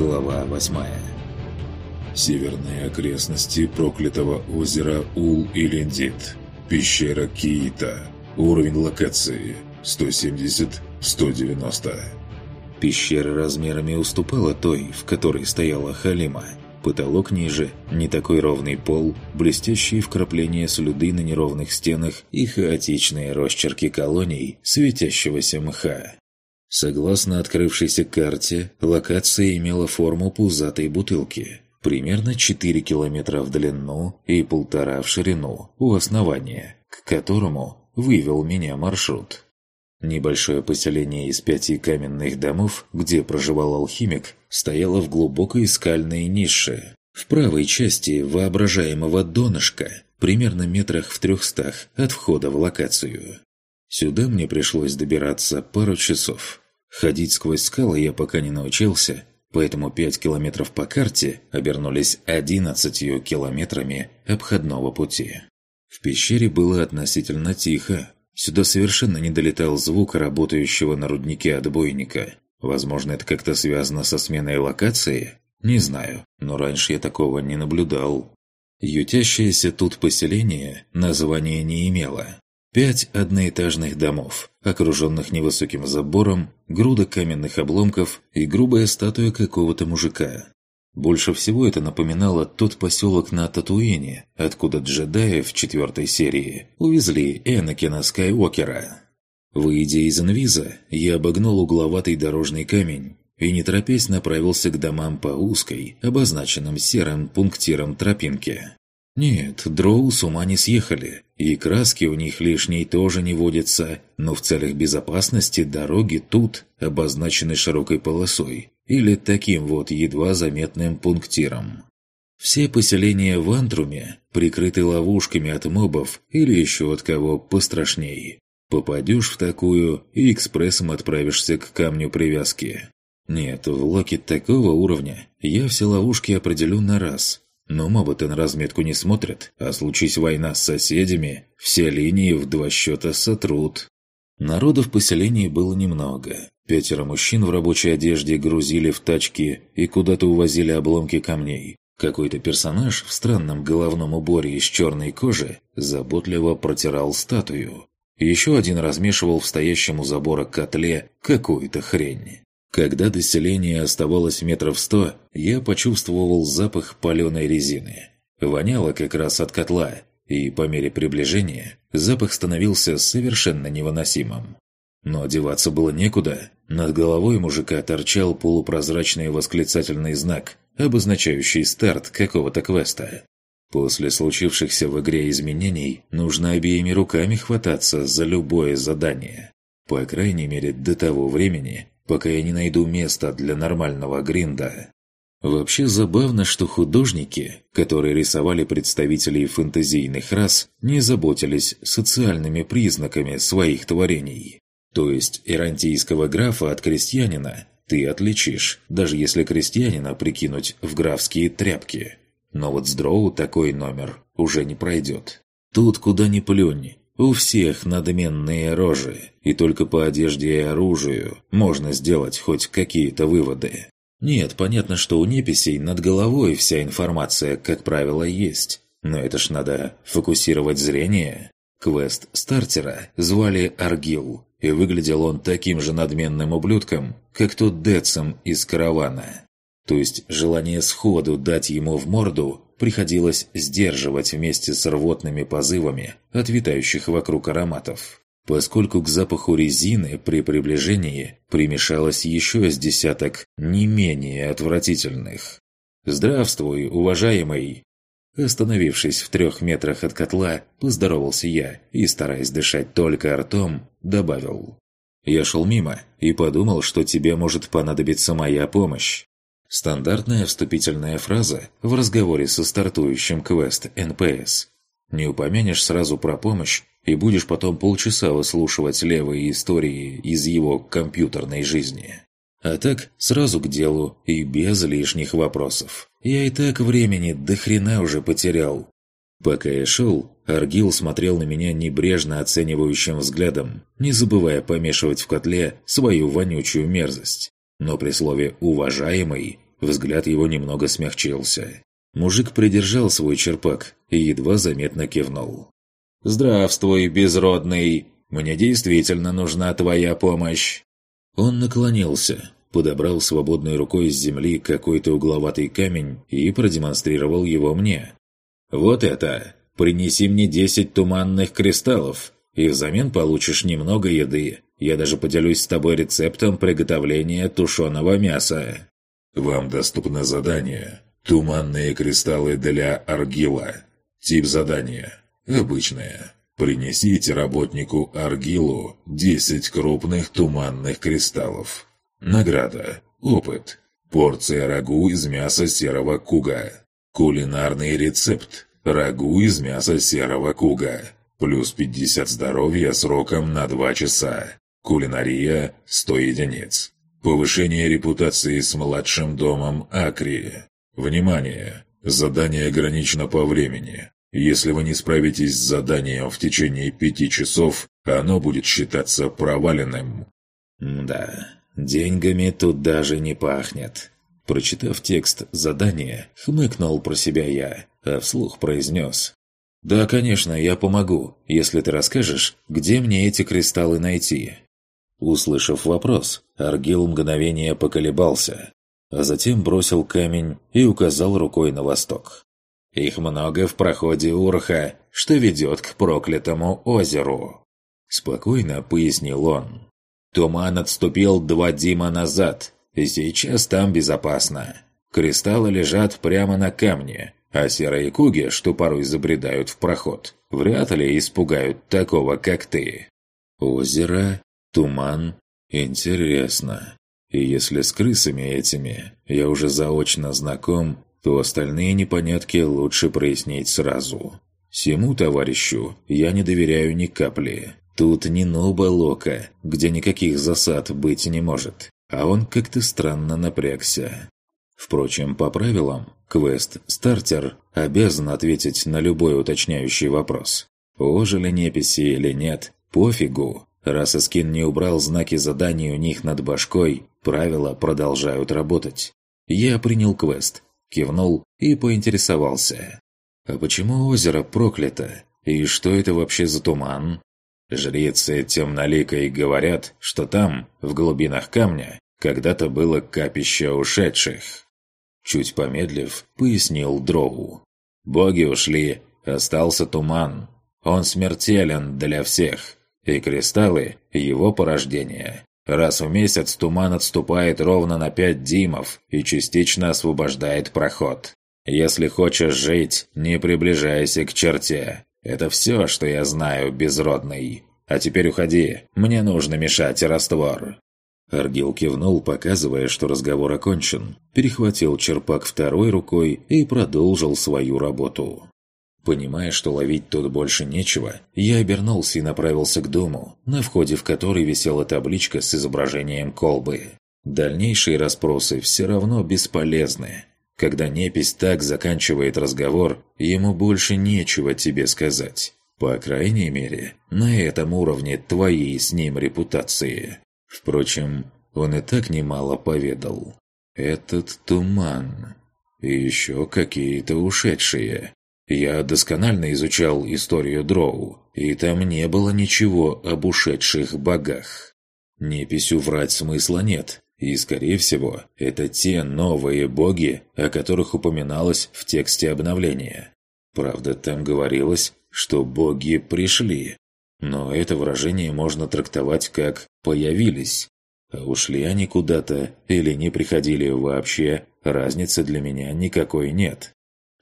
Глава восьмая Северные окрестности проклятого озера Ул-Илендит. Пещера Киита. Уровень локации 170-190. Пещера размерами уступала той, в которой стояла Халима. Потолок ниже, не такой ровный пол, блестящие вкрапления слюды на неровных стенах и хаотичные росчерки колоний светящегося мха. Согласно открывшейся карте, локация имела форму пузатой бутылки, примерно 4 километра в длину и полтора в ширину у основания, к которому вывел меня маршрут. Небольшое поселение из пяти каменных домов, где проживал алхимик, стояло в глубокой скальной нише. В правой части воображаемого донышка, примерно метрах в трехстах от входа в локацию. Сюда мне пришлось добираться пару часов. Ходить сквозь скалы я пока не научился, поэтому пять километров по карте обернулись одиннадцатью километрами обходного пути. В пещере было относительно тихо, Сюда совершенно не долетал звук работающего на руднике отбойника. Возможно, это как-то связано со сменой локации? Не знаю, но раньше я такого не наблюдал. Ютящееся тут поселение названия не имело. Пять одноэтажных домов, окруженных невысоким забором, груда каменных обломков и грубая статуя какого-то мужика. Больше всего это напоминало тот поселок на Татуине, откуда джедаи в четвертой серии увезли Энакина Скайуокера. Выйдя из инвиза, я обогнул угловатый дорожный камень и, не торопясь, направился к домам по узкой, обозначенным серым пунктиром тропинке. Нет, дроу с ума не съехали, и краски у них лишней тоже не водятся, но в целях безопасности дороги тут обозначены широкой полосой, или таким вот едва заметным пунктиром. Все поселения в Антруме прикрыты ловушками от мобов или еще от кого пострашней. Попадешь в такую и экспрессом отправишься к камню привязки. Нет, в локе такого уровня я все ловушки определю на раз. Но мобы-то на разметку не смотрят, а случись война с соседями, все линии в два счета сотрут. Народу в поселении было немного. Пятеро мужчин в рабочей одежде грузили в тачки и куда-то увозили обломки камней. Какой-то персонаж в странном головном уборе из черной кожи заботливо протирал статую. Еще один размешивал в стоящем у забора котле какую-то хрень. Когда до селения оставалось метров сто, я почувствовал запах паленой резины. Воняло как раз от котла, и по мере приближения запах становился совершенно невыносимым. Но одеваться было некуда. Над головой мужика торчал полупрозрачный восклицательный знак, обозначающий старт какого-то квеста. После случившихся в игре изменений нужно обеими руками хвататься за любое задание. По крайней мере, до того времени, пока я не найду места для нормального гринда. Вообще забавно, что художники, которые рисовали представителей фэнтезийных рас, не заботились социальными признаками своих творений. То есть ирантийского графа от крестьянина ты отличишь, даже если крестьянина прикинуть в графские тряпки. Но вот с дроу такой номер уже не пройдет. Тут куда ни плюнь, у всех надменные рожи, и только по одежде и оружию можно сделать хоть какие-то выводы. Нет, понятно, что у неписей над головой вся информация, как правило, есть. Но это ж надо фокусировать зрение. Квест стартера звали Аргил, и выглядел он таким же надменным ублюдком, как тот Децем из каравана. То есть желание сходу дать ему в морду приходилось сдерживать вместе с рвотными позывами от витающих вокруг ароматов, поскольку к запаху резины при приближении примешалось еще с десяток не менее отвратительных. «Здравствуй, уважаемый!» Остановившись в трех метрах от котла, поздоровался я и, стараясь дышать только ртом, добавил. «Я шел мимо и подумал, что тебе может понадобиться моя помощь». Стандартная вступительная фраза в разговоре со стартующим квест НПС. Не упомянешь сразу про помощь, и будешь потом полчаса выслушивать левые истории из его компьютерной жизни. А так, сразу к делу и без лишних вопросов. Я и так времени до хрена уже потерял. Пока я шел, Аргил смотрел на меня небрежно оценивающим взглядом, не забывая помешивать в котле свою вонючую мерзость. Но при слове «уважаемый» Взгляд его немного смягчился. Мужик придержал свой черпак и едва заметно кивнул. «Здравствуй, безродный! Мне действительно нужна твоя помощь!» Он наклонился, подобрал свободной рукой с земли какой-то угловатый камень и продемонстрировал его мне. «Вот это! Принеси мне десять туманных кристаллов, и взамен получишь немного еды. Я даже поделюсь с тобой рецептом приготовления тушеного мяса». «Вам доступно задание Туманные кристаллы для Аргила. Тип задания. Обычное. Принесите работнику Аргилу 10 крупных туманных кристаллов. Награда. Опыт. Порция рагу из мяса серого куга. Кулинарный рецепт. Рагу из мяса серого куга. Плюс 50 здоровья сроком на 2 часа. Кулинария 100 единиц. Повышение репутации с младшим домом Акри. Внимание! Задание ограничено по времени. Если вы не справитесь с заданием в течение пяти часов, оно будет считаться проваленным. Да, деньгами тут даже не пахнет. Прочитав текст задания, хмыкнул про себя я, а вслух произнес. «Да, конечно, я помогу, если ты расскажешь, где мне эти кристаллы найти». Услышав вопрос, Аргил мгновение поколебался, а затем бросил камень и указал рукой на восток. «Их много в проходе Урха, что ведет к проклятому озеру», – спокойно пояснил он. «Туман отступил два дима назад, и сейчас там безопасно. Кристаллы лежат прямо на камне, а серые куги, что порой забредают в проход, вряд ли испугают такого, как ты». «Озеро? Туман? Интересно. И если с крысами этими я уже заочно знаком, то остальные непонятки лучше прояснить сразу. Сему товарищу я не доверяю ни капли. Тут не Ноба Лока, где никаких засад быть не может. А он как-то странно напрягся. Впрочем, по правилам, квест-стартер обязан ответить на любой уточняющий вопрос. Ожили неписи или нет, пофигу. Раз Искин не убрал знаки заданий у них над башкой, Правила продолжают работать. Я принял квест, кивнул и поинтересовался. А почему озеро проклято? И что это вообще за туман? Жрицы темноликой говорят, что там, в глубинах камня, когда-то было капище ушедших. Чуть помедлив, пояснил Дроу. Боги ушли, остался туман. Он смертелен для всех, и кристаллы – его порождение. Раз в месяц туман отступает ровно на пять димов и частично освобождает проход. Если хочешь жить, не приближайся к черте. Это все, что я знаю, безродный. А теперь уходи, мне нужно мешать раствор». Аргил кивнул, показывая, что разговор окончен, перехватил черпак второй рукой и продолжил свою работу. Понимая, что ловить тут больше нечего, я обернулся и направился к дому, на входе в который висела табличка с изображением колбы. Дальнейшие расспросы все равно бесполезны. Когда непись так заканчивает разговор, ему больше нечего тебе сказать. По крайней мере, на этом уровне твоей с ним репутации. Впрочем, он и так немало поведал. Этот туман. И еще какие-то ушедшие. Я досконально изучал историю Дроу, и там не было ничего об ушедших богах. Неписью врать смысла нет, и, скорее всего, это те новые боги, о которых упоминалось в тексте обновления. Правда, там говорилось, что боги пришли, но это выражение можно трактовать как «появились». А ушли они куда-то или не приходили вообще, разницы для меня никакой нет.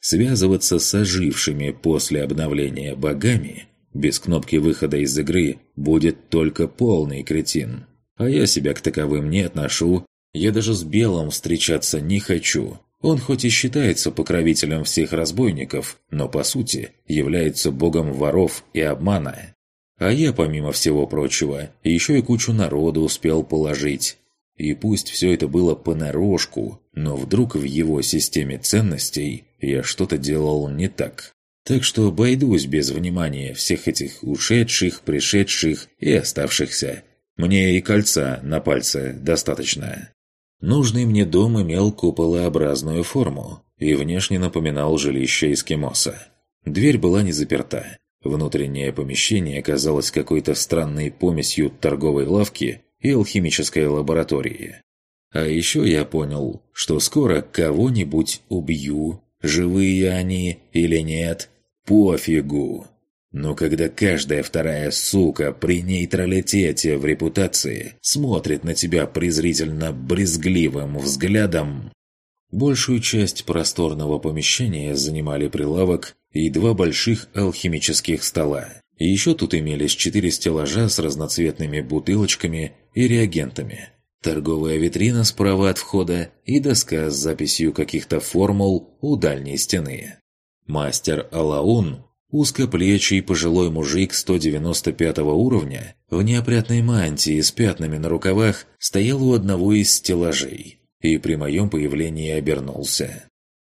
Связываться с ожившими после обновления богами без кнопки выхода из игры будет только полный кретин. А я себя к таковым не отношу, я даже с Белым встречаться не хочу. Он хоть и считается покровителем всех разбойников, но по сути является богом воров и обмана. А я, помимо всего прочего, еще и кучу народу успел положить. И пусть все это было понарошку, но вдруг в его системе ценностей я что-то делал не так. Так что обойдусь без внимания всех этих ушедших, пришедших и оставшихся. Мне и кольца на пальце достаточно. Нужный мне дом имел куполообразную форму и внешне напоминал жилище эскимоса. Дверь была не заперта. Внутреннее помещение оказалось какой-то странной помесью торговой лавки и алхимической лаборатории. А еще я понял, что скоро кого-нибудь убью, живые они или нет, пофигу. Но когда каждая вторая сука при нейтралитете в репутации смотрит на тебя презрительно-брезгливым взглядом... Большую часть просторного помещения занимали прилавок и два больших алхимических стола. Еще тут имелись четыре стеллажа с разноцветными бутылочками и реагентами. Торговая витрина справа от входа и доска с записью каких-то формул у дальней стены. Мастер Алаун Узкоплечий пожилой мужик 195 уровня в неопрятной мантии с пятнами на рукавах стоял у одного из стеллажей и при моем появлении обернулся.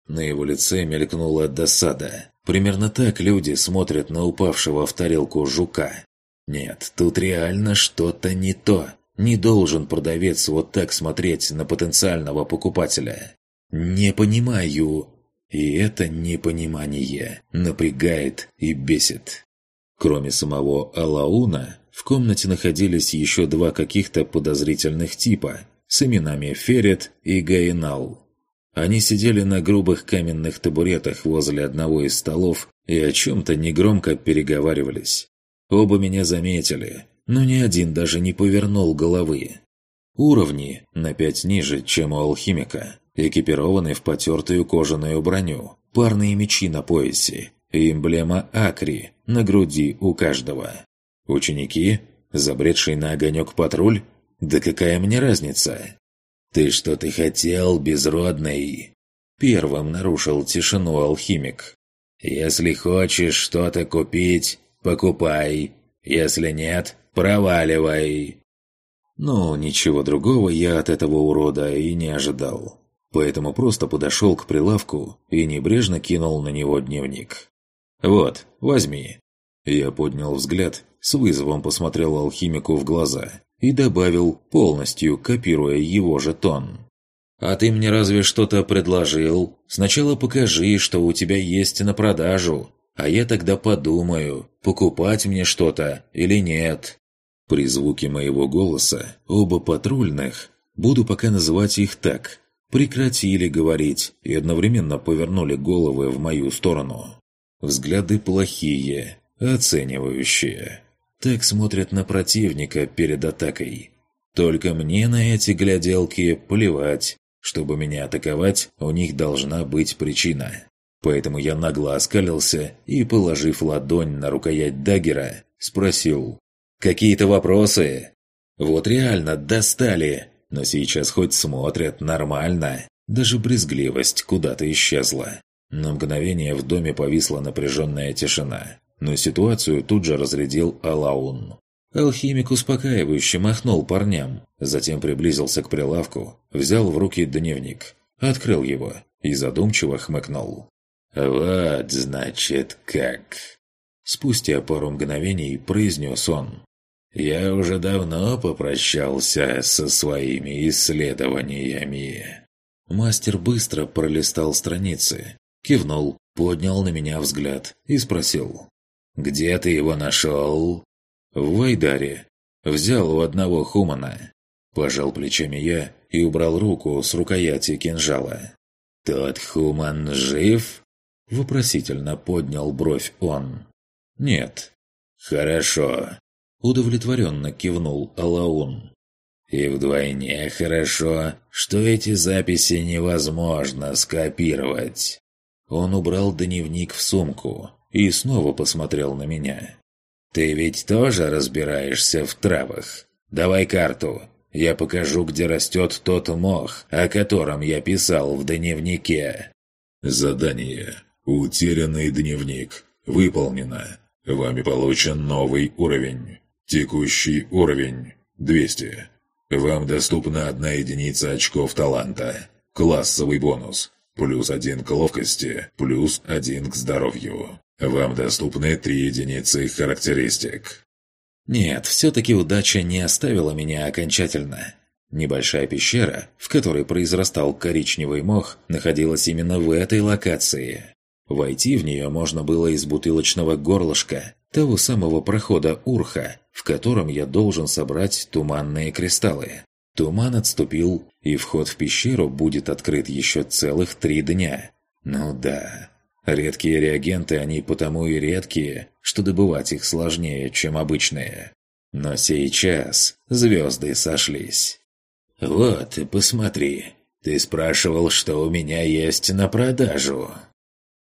На его лице мелькнула досада. Примерно так люди смотрят на упавшего в тарелку жука. Нет, тут реально что-то не то. Не должен продавец вот так смотреть на потенциального покупателя. «Не понимаю», и это непонимание напрягает и бесит. Кроме самого Алауна, в комнате находились еще два каких-то подозрительных типа с именами Ферет и Гаинал. Они сидели на грубых каменных табуретах возле одного из столов и о чем-то негромко переговаривались. Оба меня заметили, но ни один даже не повернул головы. Уровни на пять ниже, чем у алхимика, экипированы в потертую кожаную броню, парные мечи на поясе и эмблема Акри на груди у каждого. Ученики? Забредший на огонек патруль? Да какая мне разница? «Ты что-то хотел, безродный?» Первым нарушил тишину алхимик. «Если хочешь что-то купить, покупай. Если нет, проваливай». Ну, ничего другого я от этого урода и не ожидал поэтому просто подошел к прилавку и небрежно кинул на него дневник. «Вот, возьми». Я поднял взгляд, с вызовом посмотрел алхимику в глаза и добавил, полностью копируя его же тон. «А ты мне разве что-то предложил? Сначала покажи, что у тебя есть на продажу, а я тогда подумаю, покупать мне что-то или нет». При звуке моего голоса оба патрульных, буду пока называть их так, прекратили говорить и одновременно повернули головы в мою сторону. Взгляды плохие, оценивающие. Так смотрят на противника перед атакой. Только мне на эти гляделки плевать. Чтобы меня атаковать, у них должна быть причина. Поэтому я нагло оскалился и, положив ладонь на рукоять даггера, спросил «Какие-то вопросы?» «Вот реально достали!» Но сейчас хоть смотрят нормально. Даже брезгливость куда-то исчезла. На мгновение в доме повисла напряженная тишина. Но ситуацию тут же разрядил Алаун. Алхимик успокаивающе махнул парням, затем приблизился к прилавку, взял в руки дневник, открыл его и задумчиво хмыкнул. «Вот, значит, как...» Спустя пару мгновений произнес он. Я уже давно попрощался со своими исследованиями. Мастер быстро пролистал страницы, кивнул, поднял на меня взгляд и спросил. «Где ты его нашел?» «В Вайдаре. Взял у одного хумана». Пожал плечами я и убрал руку с рукояти кинжала. «Тот хуман жив?» Вопросительно поднял бровь он. «Нет». «Хорошо. Удовлетворенно кивнул Алаун. «И вдвойне хорошо, что эти записи невозможно скопировать». Он убрал дневник в сумку и снова посмотрел на меня. «Ты ведь тоже разбираешься в травах? Давай карту, я покажу, где растет тот мох, о котором я писал в дневнике». Задание. Утерянный дневник. Выполнено. Вами получен новый уровень. Текущий уровень – 200. Вам доступна одна единица очков таланта. Классовый бонус. Плюс один к ловкости, плюс один к здоровью. Вам доступны три единицы характеристик. Нет, все-таки удача не оставила меня окончательно. Небольшая пещера, в которой произрастал коричневый мох, находилась именно в этой локации. Войти в нее можно было из бутылочного горлышка, того самого прохода Урха, в котором я должен собрать туманные кристаллы. Туман отступил, и вход в пещеру будет открыт еще целых три дня. Ну да, редкие реагенты они потому и редкие, что добывать их сложнее, чем обычные. Но сейчас звезды сошлись. «Вот, посмотри. Ты спрашивал, что у меня есть на продажу».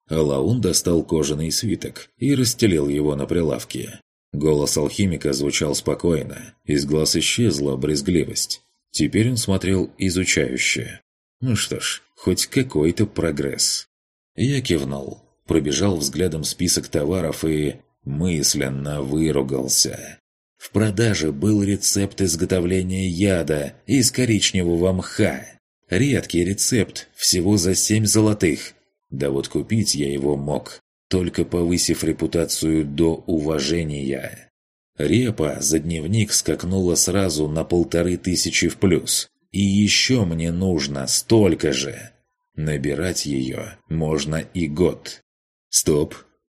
Лаун достал кожаный свиток и расстелил его на прилавке. Голос алхимика звучал спокойно, из глаз исчезла брезгливость. Теперь он смотрел изучающе. Ну что ж, хоть какой-то прогресс. Я кивнул, пробежал взглядом список товаров и мысленно выругался. В продаже был рецепт изготовления яда из коричневого мха. Редкий рецепт, всего за семь золотых. Да вот купить я его мог, только повысив репутацию до уважения. Репа за дневник скакнула сразу на полторы тысячи в плюс. И еще мне нужно столько же. Набирать ее можно и год. Стоп.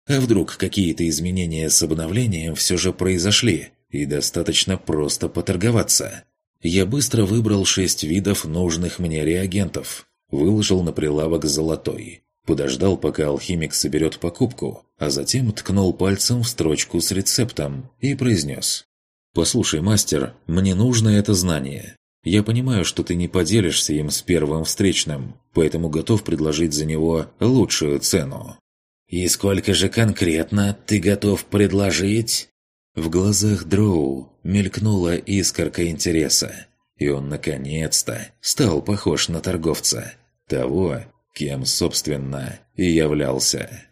А вдруг какие-то изменения с обновлением все же произошли? и достаточно просто поторговаться. Я быстро выбрал шесть видов нужных мне реагентов, выложил на прилавок золотой, подождал, пока алхимик соберет покупку, а затем ткнул пальцем в строчку с рецептом и произнес. «Послушай, мастер, мне нужно это знание. Я понимаю, что ты не поделишься им с первым встречным, поэтому готов предложить за него лучшую цену». «И сколько же конкретно ты готов предложить?» В глазах Дроу мелькнула искорка интереса, и он наконец-то стал похож на торговца, того, кем, собственно, и являлся.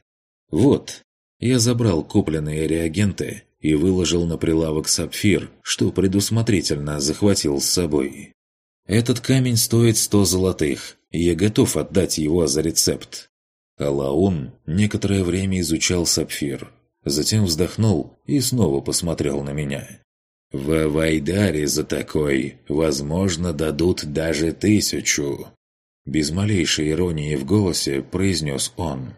Вот, я забрал купленные реагенты и выложил на прилавок сапфир, что предусмотрительно захватил с собой. Этот камень стоит сто золотых, и я готов отдать его за рецепт. Алаун некоторое время изучал сапфир, Затем вздохнул и снова посмотрел на меня. «В Вайдаре за такой, возможно, дадут даже тысячу!» Без малейшей иронии в голосе произнес он.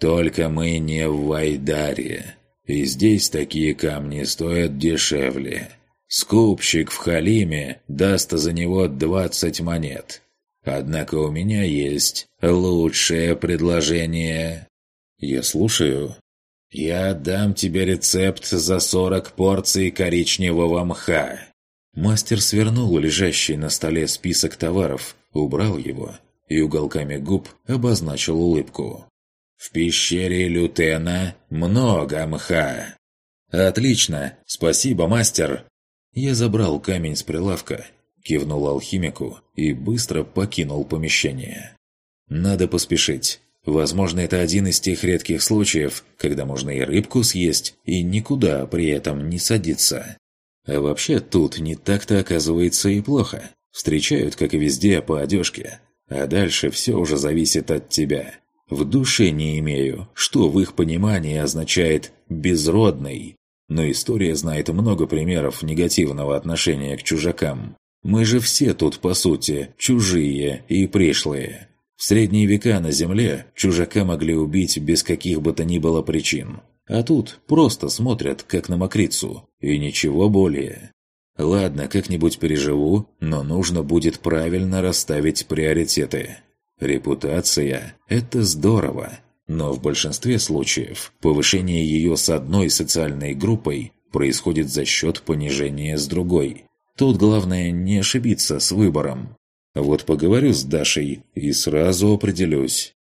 «Только мы не в Вайдаре, и здесь такие камни стоят дешевле. Скупщик в Халиме даст за него двадцать монет. Однако у меня есть лучшее предложение». «Я слушаю», «Я дам тебе рецепт за сорок порций коричневого мха». Мастер свернул лежащий на столе список товаров, убрал его и уголками губ обозначил улыбку. «В пещере Лютена много мха». «Отлично! Спасибо, мастер!» Я забрал камень с прилавка, кивнул алхимику и быстро покинул помещение. «Надо поспешить. Возможно, это один из тех редких случаев, когда можно и рыбку съесть, и никуда при этом не садиться. А вообще тут не так-то оказывается и плохо. Встречают, как и везде, по одежке. А дальше все уже зависит от тебя. В душе не имею, что в их понимании означает «безродный». Но история знает много примеров негативного отношения к чужакам. Мы же все тут, по сути, чужие и пришлые. В средние века на Земле чужака могли убить без каких бы то ни было причин. А тут просто смотрят, как на мокрицу, и ничего более. Ладно, как-нибудь переживу, но нужно будет правильно расставить приоритеты. Репутация – это здорово, но в большинстве случаев повышение ее с одной социальной группой происходит за счет понижения с другой. Тут главное не ошибиться с выбором. Вот поговорю с Дашей и сразу определюсь.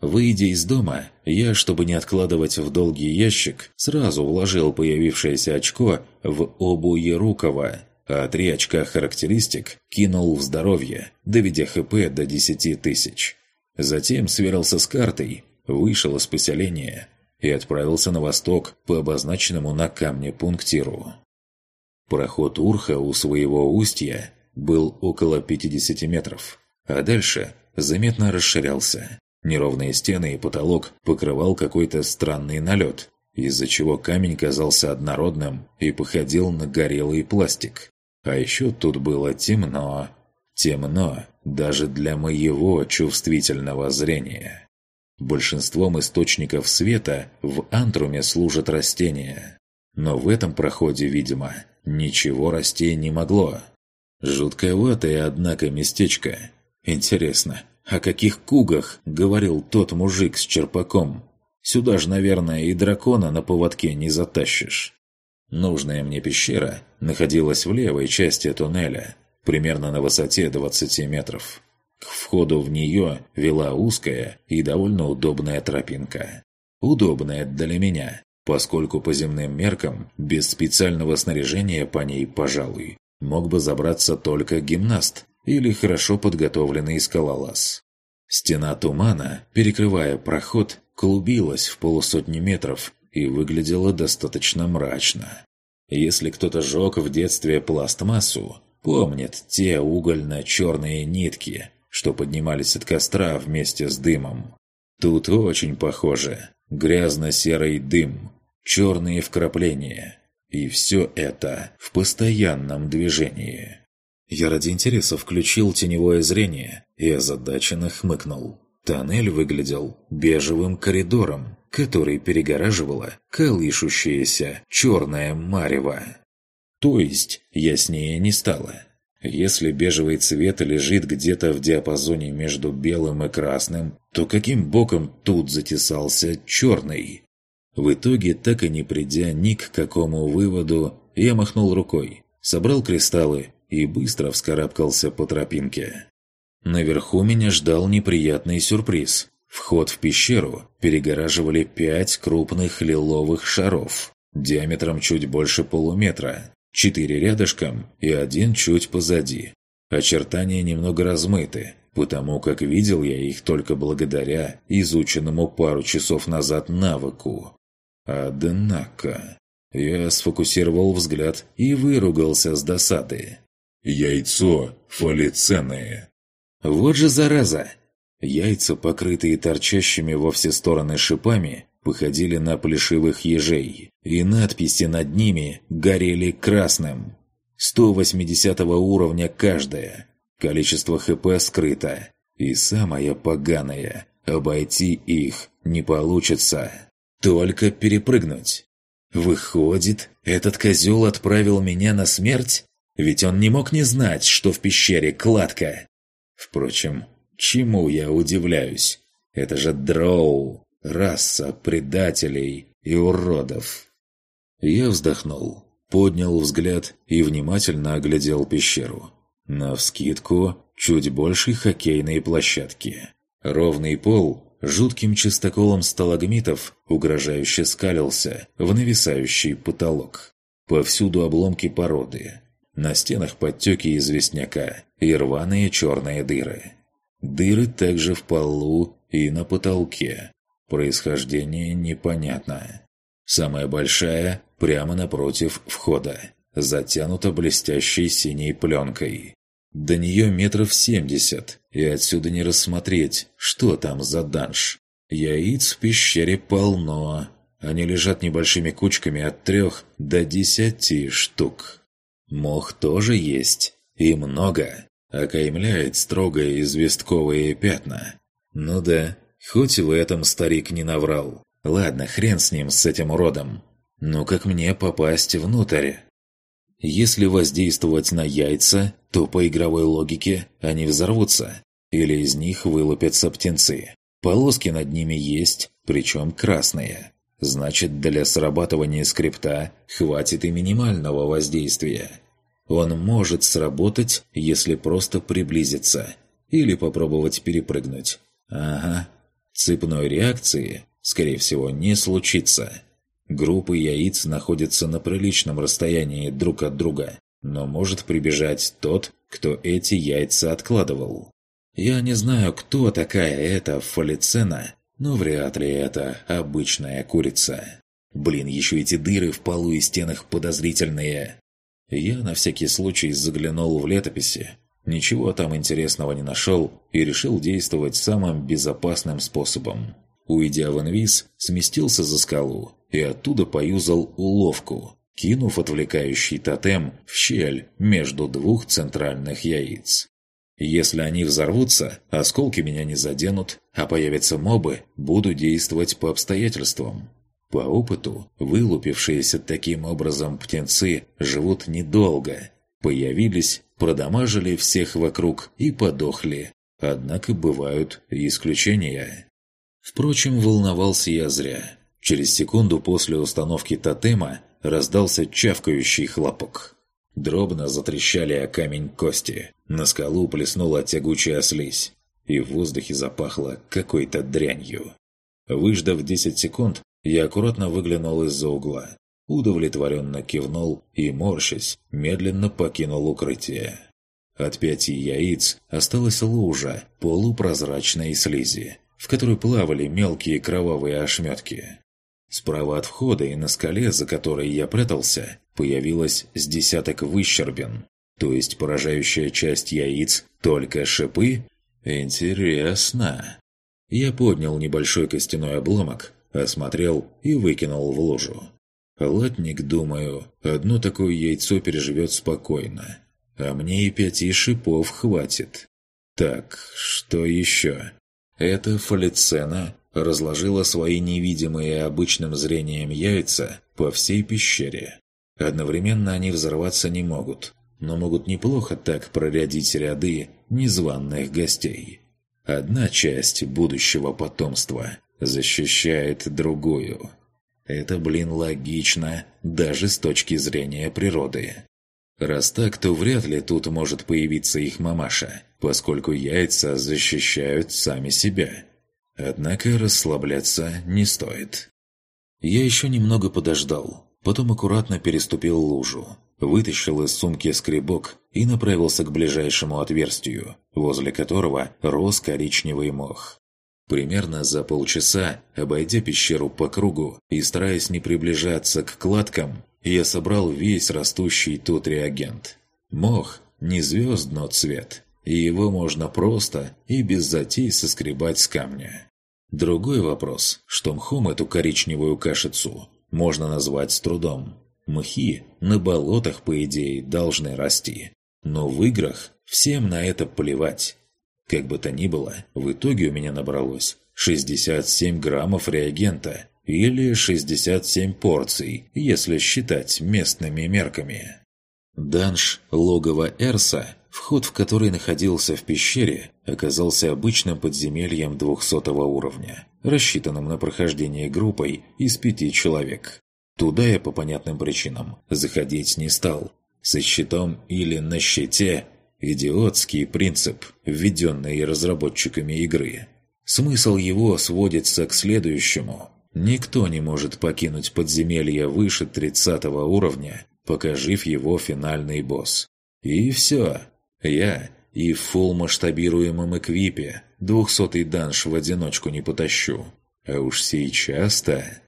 Выйдя из дома, я, чтобы не откладывать в долгий ящик, сразу вложил появившееся очко в обуе Рукова, а три очка характеристик кинул в здоровье, доведя ХП до 10 тысяч. Затем сверился с картой, вышел из поселения и отправился на восток по обозначенному на камне пунктиру. Проход Урха у своего устья был около 50 метров, а дальше заметно расширялся. Неровные стены и потолок покрывал какой-то странный налет, из-за чего камень казался однородным и походил на горелый пластик. А еще тут было темно. Темно даже для моего чувствительного зрения. Большинством источников света в антруме служат растения. Но в этом проходе, видимо, ничего расти не могло. Жутковатое, однако, местечко. Интересно, о каких кугах говорил тот мужик с черпаком? Сюда же, наверное, и дракона на поводке не затащишь. Нужная мне пещера находилась в левой части туннеля, примерно на высоте 20 метров. К входу в нее вела узкая и довольно удобная тропинка. Удобная для меня, поскольку по земным меркам, без специального снаряжения по ней, пожалуй, мог бы забраться только гимнаст или хорошо подготовленный скалолаз. Стена тумана, перекрывая проход, клубилась в полусотни метров и выглядела достаточно мрачно. Если кто-то жег в детстве пластмассу, помнит те угольно-черные нитки, что поднимались от костра вместе с дымом. Тут очень похоже. Грязно-серый дым, черные вкрапления. И все это в постоянном движении. Я ради интереса включил теневое зрение и озадаченно хмыкнул. Тоннель выглядел бежевым коридором, который перегораживала колышущаяся черная марево. То есть яснее не стало. Если бежевый цвет лежит где-то в диапазоне между белым и красным, то каким боком тут затесался черный? В итоге, так и не придя ни к какому выводу, я махнул рукой, собрал кристаллы и быстро вскарабкался по тропинке. Наверху меня ждал неприятный сюрприз. Вход в пещеру перегораживали пять крупных лиловых шаров, диаметром чуть больше полуметра, четыре рядышком и один чуть позади. Очертания немного размыты, потому как видел я их только благодаря изученному пару часов назад навыку. Однако... Я сфокусировал взгляд и выругался с досады. «Яйцо фалиценное!» «Вот же зараза! Яйца, покрытые торчащими во все стороны шипами, походили на плешивых ежей, и надписи над ними горели красным. 180 уровня каждая. Количество ХП скрыто. И самое поганое – обойти их не получится. Только перепрыгнуть. Выходит, этот козел отправил меня на смерть? Ведь он не мог не знать, что в пещере кладка. Впрочем, Чему я удивляюсь? Это же дроу, раса предателей и уродов. Я вздохнул, поднял взгляд и внимательно оглядел пещеру. Навскидку, чуть больше хоккейной площадки. Ровный пол жутким чистоколом сталагмитов угрожающе скалился в нависающий потолок. Повсюду обломки породы. На стенах подтеки известняка и рваные черные дыры. Дыры также в полу и на потолке. Происхождение непонятно. Самая большая прямо напротив входа, затянута блестящей синей пленкой. До нее метров семьдесят, и отсюда не рассмотреть, что там за данж. Яиц в пещере полно. Они лежат небольшими кучками от трех до десяти штук. Мох тоже есть, и много окаймляет строгое известковые пятна. Ну да, хоть в этом старик не наврал. Ладно, хрен с ним, с этим уродом. Ну как мне попасть внутрь? Если воздействовать на яйца, то по игровой логике они взорвутся, или из них вылупятся птенцы. Полоски над ними есть, причем красные. Значит, для срабатывания скрипта хватит и минимального воздействия. Он может сработать, если просто приблизиться. Или попробовать перепрыгнуть. Ага. Цепной реакции, скорее всего, не случится. Группы яиц находятся на приличном расстоянии друг от друга, но может прибежать тот, кто эти яйца откладывал. Я не знаю, кто такая эта фалицена, но вряд ли это обычная курица. Блин, еще эти дыры в полу и стенах подозрительные. Я на всякий случай заглянул в летописи. Ничего там интересного не нашел и решил действовать самым безопасным способом. Уйдя в инвиз, сместился за скалу и оттуда поюзал уловку, кинув отвлекающий тотем в щель между двух центральных яиц. Если они взорвутся, осколки меня не заденут, а появятся мобы, буду действовать по обстоятельствам. По опыту, вылупившиеся таким образом птенцы живут недолго. Появились, продамажили всех вокруг и подохли. Однако бывают исключения. Впрочем, волновался я зря. Через секунду после установки тотема раздался чавкающий хлопок. Дробно затрещали о камень кости. На скалу плеснула тягучая слизь. И в воздухе запахло какой-то дрянью. Выждав 10 секунд, я аккуратно выглянул из-за угла. Удовлетворенно кивнул и, морщась, медленно покинул укрытие. От пяти яиц осталась лужа полупрозрачной слизи, в которой плавали мелкие кровавые ошметки. Справа от входа и на скале, за которой я прятался, появилось с десяток выщербин. То есть поражающая часть яиц – только шипы? Интересно. Я поднял небольшой костяной обломок, осмотрел и выкинул в лужу. Латник, думаю, одно такое яйцо переживет спокойно. А мне и пяти шипов хватит. Так, что еще? Это фалицена разложила свои невидимые обычным зрением яйца по всей пещере. Одновременно они взорваться не могут, но могут неплохо так прорядить ряды незваных гостей. Одна часть будущего потомства защищает другую. Это, блин, логично, даже с точки зрения природы. Раз так, то вряд ли тут может появиться их мамаша, поскольку яйца защищают сами себя. Однако расслабляться не стоит. Я еще немного подождал, потом аккуратно переступил лужу, вытащил из сумки скребок и направился к ближайшему отверстию, возле которого рос коричневый мох. Примерно за полчаса, обойдя пещеру по кругу и стараясь не приближаться к кладкам, я собрал весь растущий тут реагент. Мох – не звезд, но цвет, и его можно просто и без затей соскребать с камня. Другой вопрос, что мхом эту коричневую кашицу можно назвать с трудом. Мхи на болотах, по идее, должны расти. Но в играх всем на это плевать. Как бы то ни было, в итоге у меня набралось 67 граммов реагента или 67 порций, если считать местными мерками. Данж логово Эрса Вход, в который находился в пещере, оказался обычным подземельем 200 уровня, рассчитанным на прохождение группой из пяти человек. Туда я по понятным причинам заходить не стал. Со щитом или на щите – идиотский принцип, введенный разработчиками игры. Смысл его сводится к следующему. Никто не может покинуть подземелье выше 30 уровня, пока жив его финальный босс. И все. Я и в фулл-масштабируемом эквипе двухсотый данж в одиночку не потащу. А уж сейчас-то...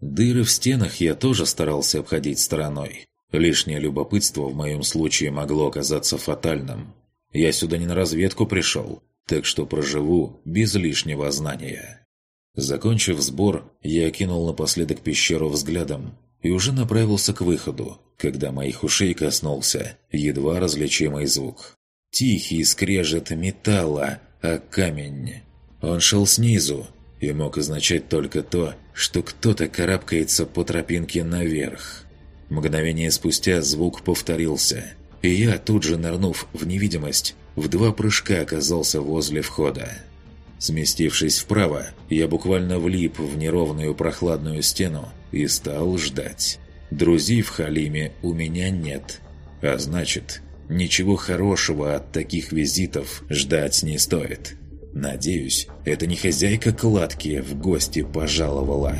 Дыры в стенах я тоже старался обходить стороной. Лишнее любопытство в моем случае могло оказаться фатальным. Я сюда не на разведку пришел, так что проживу без лишнего знания. Закончив сбор, я окинул напоследок пещеру взглядом и уже направился к выходу, когда моих ушей коснулся едва различимый звук. Тихий скрежет металла, а камень. Он шел снизу и мог означать только то, что кто-то карабкается по тропинке наверх. Мгновение спустя звук повторился, и я, тут же нырнув в невидимость, в два прыжка оказался возле входа. Сместившись вправо, я буквально влип в неровную прохладную стену и стал ждать. Друзей в Халиме у меня нет, а значит, ничего хорошего от таких визитов ждать не стоит. Надеюсь, это не хозяйка кладки в гости пожаловала.